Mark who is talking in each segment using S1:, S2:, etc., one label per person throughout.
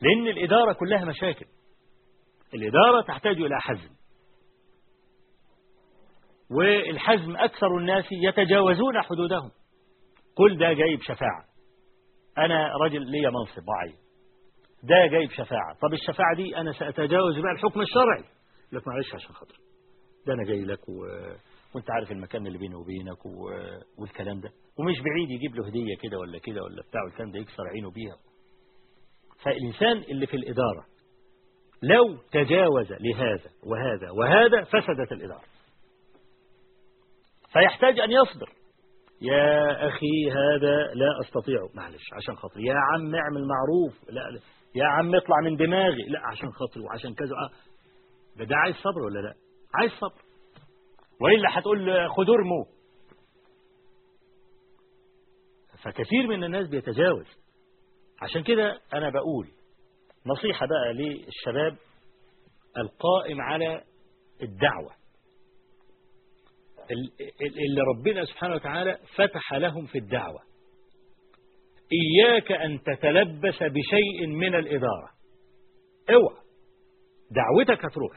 S1: لأن الإدارة كلها مشاكل. الإدارة تحتاج إلى حزم. والحزم أكثر الناس يتجاوزون حدودهم. كل ده جايب شفاعة. أنا رجل لي منصب معين ده جايب شفاعة. طب الشفاعة دي أنا سأتجاوز بقى الحكم الشرعي. لك معلش عشان خاطر ده أنا جاي لك و... وأنت عارف المكان اللي بيني وبينك و... والكلام ده. ومش بعيد يجيب له هدية كده ولا كده ولا بتاع والكلام ده يكسر عينه بيها. فالإنسان اللي في الإدارة لو تجاوز لهذا وهذا وهذا فسدت الإدارة. فيحتاج أن يصبر. يا أخي هذا لا أستطيع. معلش عشان خاطري. يا عم اعمل معروف. لا, يا عم اطلع من دماغي. لا عشان خاطري وعشان كذا. ده, ده عايز صبر ولا لا؟ عايز صبر. وإلا هتقول خدوا ارموا فكثير من الناس بيتجاوز. عشان كده أنا بقول نصيحة بقى للشباب القائم على الدعوة. اللي ربنا سبحانه وتعالى فتح لهم في الدعوة. إياك أن تتلبس بشيء من الإدارة. اوعى. دعوتك هتروح.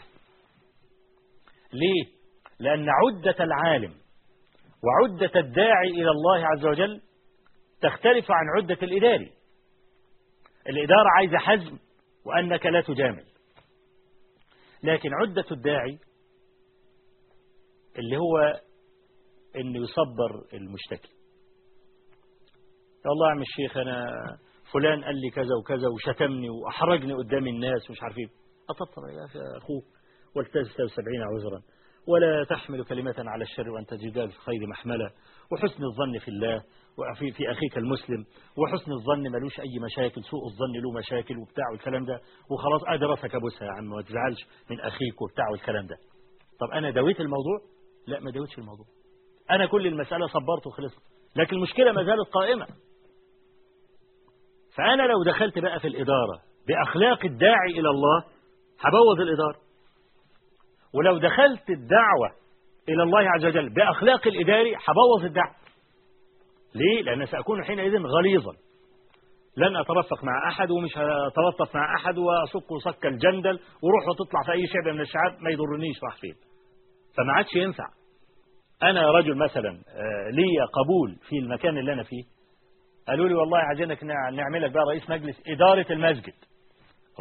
S1: ليه؟ لأن عدة العالم وعدة الداعي إلى الله عز وجل تختلف عن عدة الإداري. الإدارة عايزة حزم وأنك لا تجامل. لكن عدة الداعي اللي هو أن يصبر المشتكي. يا عم الشيخ أنا فلان قال لي كذا وكذا وشتمني وأحرجني قدام الناس ومش عارف إيه. يا أخي والتزت سبعين عذرا. ولا تحمل كلمة على الشر وأنت جدال في خير محملة. وحسن الظن في الله. وفي في أخيك المسلم وحسن الظن ملوش أي مشاكل سوء الظن له مشاكل وبتاع والكلام ده وخلاص أدرسك أبوسها يا عم ما تزعلش من أخيك وبتاع والكلام ده. طب أنا دويت الموضوع؟ لا ما دويتش الموضوع. أنا كل المسألة صبرت وخلصت لكن المشكلة ما زالت قائمة. فأنا لو دخلت بقى في الإدارة بأخلاق الداعي إلى الله هبوظ الإدارة. ولو دخلت الدعوة إلى الله عز وجل بأخلاق الإداري هبوظ الدعوة. ليه؟ لأن سأكون حينئذ غليظا. لن أترفق مع أحد ومش هتلطف مع أحد وأصك صك الجندل وروح وتطلع في أي شعب من الشعاب ما يضرنيش راح فين. فما عادش ينفع. أنا رجل مثلا لي قبول في المكان اللي أنا فيه. قالوا لي والله عايزينك نعملك بقى رئيس مجلس إدارة المسجد.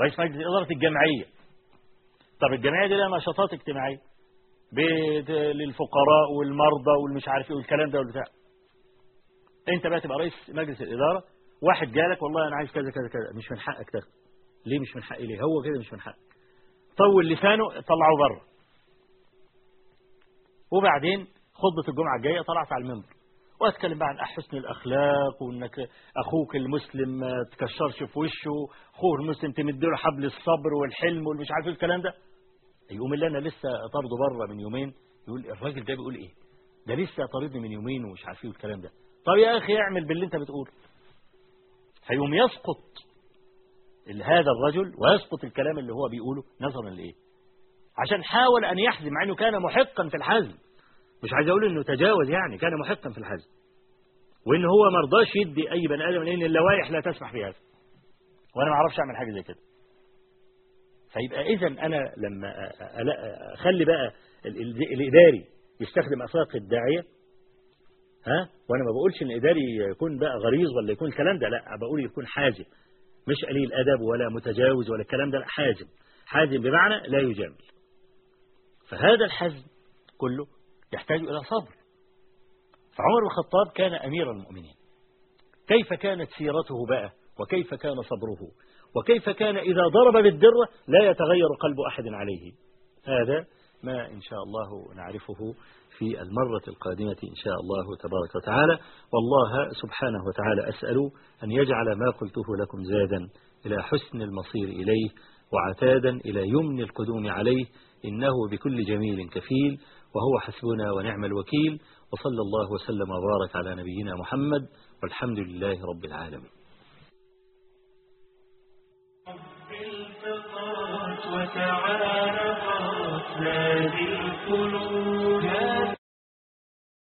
S1: رئيس مجلس إدارة الجمعية. طب الجمعية دي لها نشاطات اجتماعية. للفقراء والمرضى والمش عارف إيه والكلام ده والبتاع. انت بقى تبقى رئيس مجلس الإدارة واحد جالك والله أنا عايز كذا كذا كذا مش من حقك تاخد ليه مش من حقي؟ ليه؟ هو كده مش من حقك. طول لسانه طلعه بره. وبعدين خطبة الجمعة الجاية طلعت على المنبر. وأتكلم بقى عن حسن الأخلاق وإنك أخوك المسلم ما تكشرش في وشه اخوه المسلم تمد له حبل الصبر والحلم والمش عارف الكلام ده. يقوم اللي أنا لسه طارده بره من يومين يقول الراجل ده بيقول إيه؟ ده لسه طاردني من يومين ومش عارف إيه والكلام ده. طب يا أخي اعمل باللي أنت بتقوله. هيقوم يسقط هذا الرجل ويسقط الكلام اللي هو بيقوله نظرا لإيه؟ عشان حاول أن يحزم مع إنه كان محقا في الحزم. مش عايز أقول إنه تجاوز يعني كان محقا في الحزم. وإن هو ما رضاش يدي أي بني آدم لأن اللوائح لا تسمح بهذا. وأنا ما أعرفش أعمل حاجة زي كده. فيبقى اذا أنا لما أخلي بقى الإداري يستخدم أخلاق الداعية ها؟ وأنا ما بقولش إن الاداري يكون بقى غليظ ولا يكون الكلام ده لا بقول يكون حازم مش قليل أدب ولا متجاوز ولا الكلام ده لا حازم حازم بمعنى لا يجامل. فهذا الحزم كله يحتاج إلى صبر. فعمر بن الخطاب كان أمير المؤمنين. كيف كانت سيرته بقى؟ وكيف كان صبره؟ وكيف كان إذا ضرب بالدرة لا يتغير قلب أحد عليه؟ هذا ما إن شاء الله نعرفه في المرة القادمة إن شاء الله تبارك وتعالى. والله سبحانه وتعالى أسأل أن يجعل ما قلته لكم زادا إلى حسن المصير إليه وعتادا إلى يمن القدوم عليه إنه بكل جميل كفيل وهو حسبنا ونعم الوكيل وصلى الله وسلم وبارك على نبينا محمد والحمد لله رب العالمين. وتعالى نادي القلوب